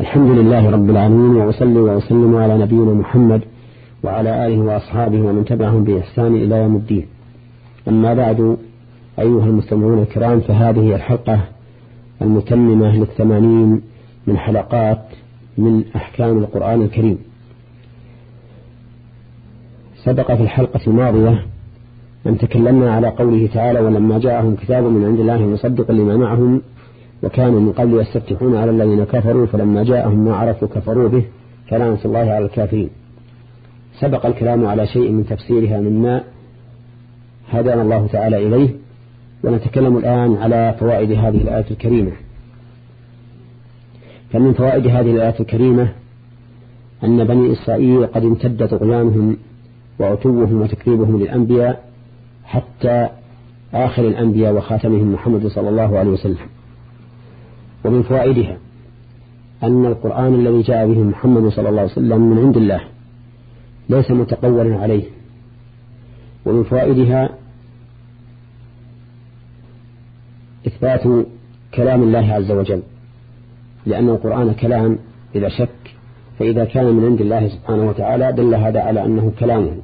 الحمد لله رب العالمين وأصلي وأسلم على نبينا محمد وعلى آله وأصحابه ومن تبعهم بإحسان إلى يوم الدين. أما بعد أيها المستمعون الكرام فهذه الحلقة المتممة للثمانين من حلقات من أحكام القرآن الكريم. سبق في الحلقة الماضية أن تكلمنا على قوله تعالى ولما جاءهم كتاب من عند الله مصدقا لما معهم وكانوا من قبل يستفتحون على الذين كفروا فلما جاءهم ما عرفوا كفروا به فلعنة الله على الكافرين. سبق الكلام على شيء من تفسيرها مما هدانا الله تعالى إليه ونتكلم الآن على فوائد هذه الآية الكريمة. فمن فوائد هذه الآية الكريمة أن بني إسرائيل قد امتد طغيانهم وعتوهم وتكذيبهم للأنبياء حتى آخر الأنبياء وخاتمهم محمد صلى الله عليه وسلم. ومن فوائدها أن القرآن الذي جاء به محمد صلى الله عليه وسلم من عند الله ليس متقولا عليه. ومن فوائدها إثبات كلام الله عز وجل لأن القرآن كلام إذا شك فإذا كان من عند الله سبحانه وتعالى دل هذا على أنه كلامه.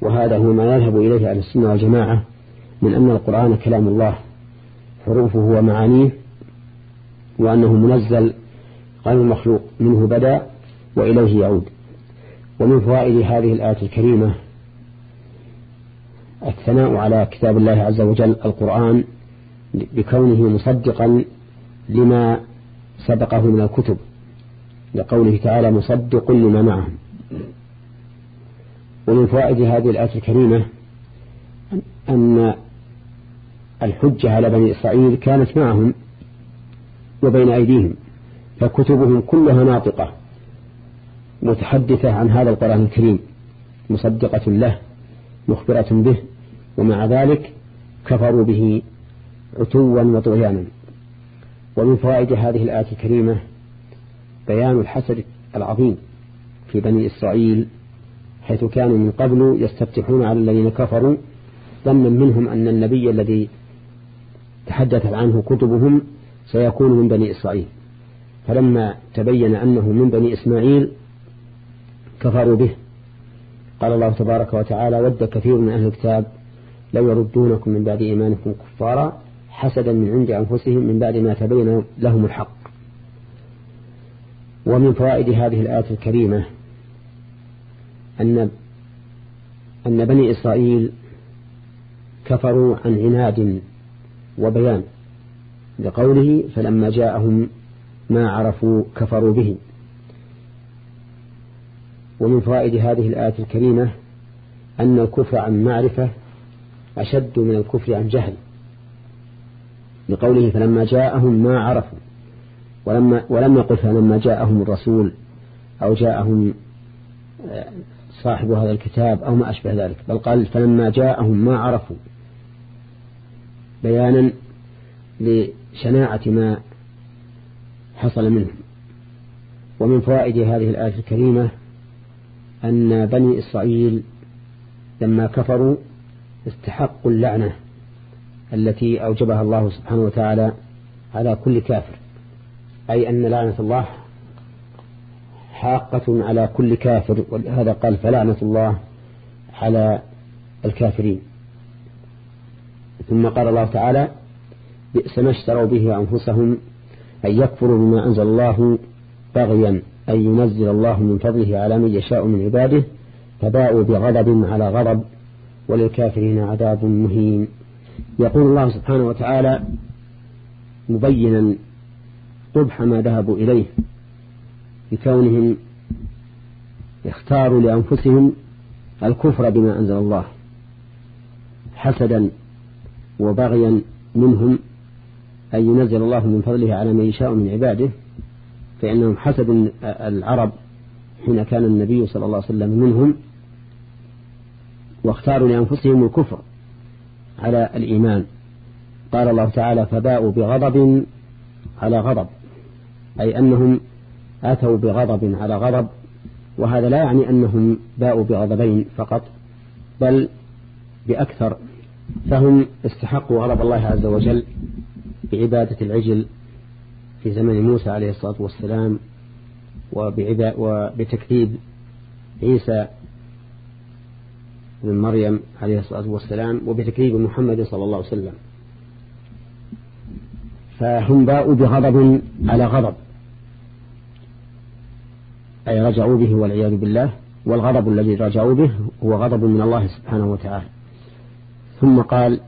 وهذا هو ما يذهب إليه أهل السنة والجماعة من أن القرآن كلام الله حروفه ومعانيه وأنه منزل غير مخلوق منه بدأ وإليه يعود. ومن فوائد هذه الآية الكريمة الثناء على كتاب الله عز وجل القرآن بكونه مصدقا لما سبقه من الكتب لقوله تعالى مصدق لما معهم. ومن فوائد هذه الآية الكريمة أن الحجة على بني إسرائيل كانت معهم وبين أيديهم فكتبهم كلها ناطقة متحدثة عن هذا القرآن الكريم مصدقة له مخبرة به ومع ذلك كفروا به عتوا وطغيانا. ومن فوائد هذه الآية الكريمة بيان الحسد العظيم في بني إسرائيل حيث كانوا من قبل يستفتحون على الذين كفروا ظنا منهم أن النبي الذي تحدثت عنه كتبهم سيكون من بني إسرائيل. فلما تبين أنه من بني إسماعيل كفروا به. قال الله تبارك وتعالى ود كثير من أهل الكتاب لو يردونكم من بعد إيمانكم كفارا حسدا من عند أنفسهم من بعد ما تبين لهم الحق. ومن فوائد هذه الآية الكريمة أن أن بني إسرائيل كفروا عن عناد وبيان. لقوله فلما جاءهم ما عرفوا كفروا به. ومن فوائد هذه الآية الكريمة أن الكفر عن معرفة أشد من الكفر عن جهل. لقوله فلما جاءهم ما عرفوا ولما ولم يقل فلما جاءهم الرسول أو جاءهم آه، صاحب هذا الكتاب أو ما أشبه ذلك بل قال فلما جاءهم ما عرفوا. بيانا لشناعة ما حصل منهم. ومن فوائد هذه الآية الكريمة أن بني إسرائيل لما كفروا استحقوا اللعنة التي أوجبها الله سبحانه وتعالى على كل كافر. أي أن لعنة الله حاقة على كل كافر ولهذا قال فلعنة الله على الكافرين. ثم قال الله تعالى بئس ما اشتروا به أنفسهم أن يكفروا بما أنزل الله بغيا أن ينزل الله من فضله على من يشاء من عباده فباءوا بغضب على غضب وللكافرين عذاب مهين. يقول الله سبحانه وتعالى مبينا قبح ما ذهبوا إليه بكونهم اختاروا لأنفسهم الكفر بما أنزل الله حسدا وبغيا منهم أن ينزل الله من فضله على من يشاء من عباده فإنهم حسد العرب حين كان النبي صلى الله عليه وسلم منهم واختاروا لأنفسهم الكفر على الإيمان. قال الله تعالى فباءوا بغضب على غضب. أي أنهم أتوا بغضب على غضب وهذا لا يعني أنهم باءوا بغضبين فقط بل بأكثر فهم استحقوا غضب الله عز وجل. بعبادة العجل في زمن موسى عليه الصلاة والسلام وبتكذيب عيسى بن مريم عليه الصلاة والسلام وبتكذيب محمد صلى الله عليه وسلم. فهم باءوا بغضب على غضب. أي رجعوا به والعياذ بالله. والغضب الذي رجعوا به هو غضب من الله سبحانه وتعالى. ثم قال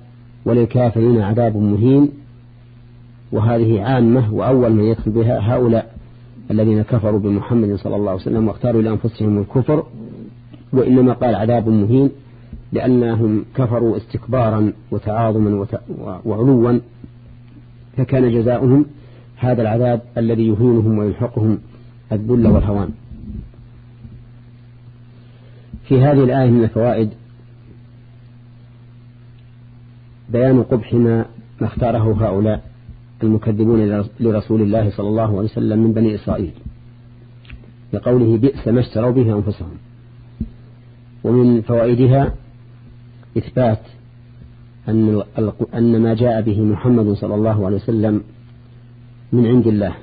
وللكافرين عذاب مهين. وهذه عامة وأول من يدخل بها هؤلاء الذين كفروا بمحمد صلى الله عليه وسلم واختاروا لأنفسهم الكفر وإنما قال عذاب مهين لأنهم كفروا استكبارا وتعاظما وعلوا فكان جزاؤهم هذا العذاب الذي يهينهم ويلحقهم الذل والهوان. في هذه الآية من الفوائد بيان قبح ما اختاره هؤلاء. المكذبون لرسول الله صلى الله عليه وسلم من بني إسرائيل. لقوله بئس ما اشتروا به أنفسهم. ومن فوائدها إثبات أن أن ما جاء به محمد صلى الله عليه وسلم من عند الله.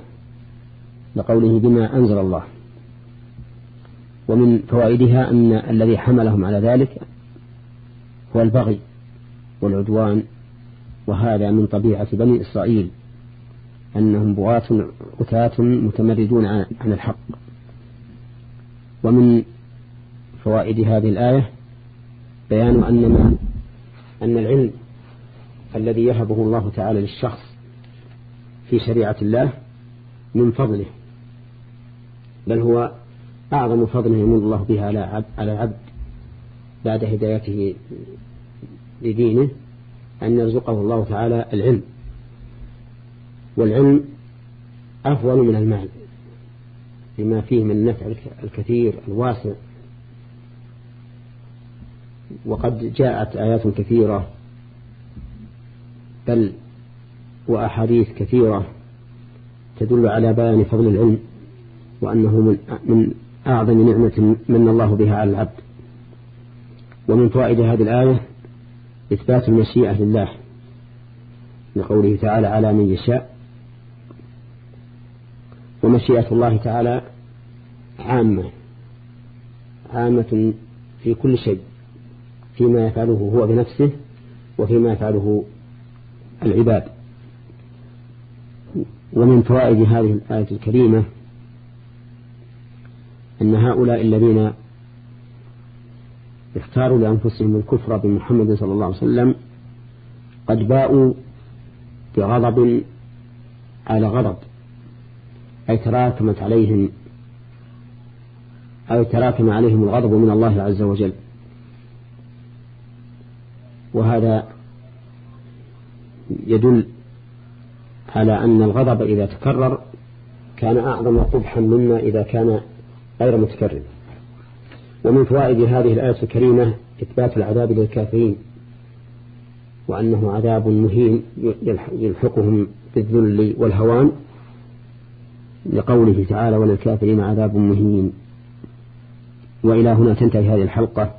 لقوله بما أنزل الله. ومن فوائدها أن الذي حملهم على ذلك هو البغي والعدوان وهذا من طبيعة بني إسرائيل. أنهم بغاة عتاة متمردون عن الحق. ومن فوائد هذه الآية بيان أن أن العلم الذي يهبه الله تعالى للشخص في شريعة الله من فضله بل هو أعظم فضل يمن الله به على العبد بعد هدايته لدينه أن يرزقه الله تعالى العلم. والعلم أفضل من المال لما فيه من النفع الكثير الواسع. وقد جاءت آيات كثيرة بل وأحاديث كثيرة تدل على بيان فضل العلم وأنه من, من أعظم نعمة من الله بها على العبد. ومن فوائد هذه الآية إثبات المشيئة لله لقوله تعالى على من يشاء ومشيئة الله تعالى عامة عامة في كل شيء فيما يفعله هو بنفسه وفيما يفعله العباد. ومن فوائد هذه الآية الكريمة أن هؤلاء الذين اختاروا لأنفسهم الكفر بمحمد صلى الله عليه وسلم قد باءوا بغضب على غضب. أي تراكمت عليهم أو تراكم عليهم الغضب من الله عز وجل. وهذا يدل على أن الغضب إذا تكرر كان أعظم قبحا مما إذا كان غير متكرر. ومن فوائد هذه الآية الكريمة إثبات العذاب للكافرين وأنه عذاب مهين يلحقهم بالذل والهوان. لقوله تعالى وللكافرين عذاب مهين. وإلى هنا تنتهي هذه الحلقة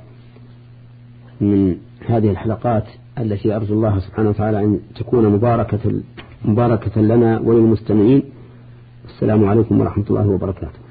من هذه الحلقات التي أرجو الله سبحانه وتعالى أن تكون مباركة, مباركة لنا وللمستمعين. السلام عليكم ورحمة الله وبركاته.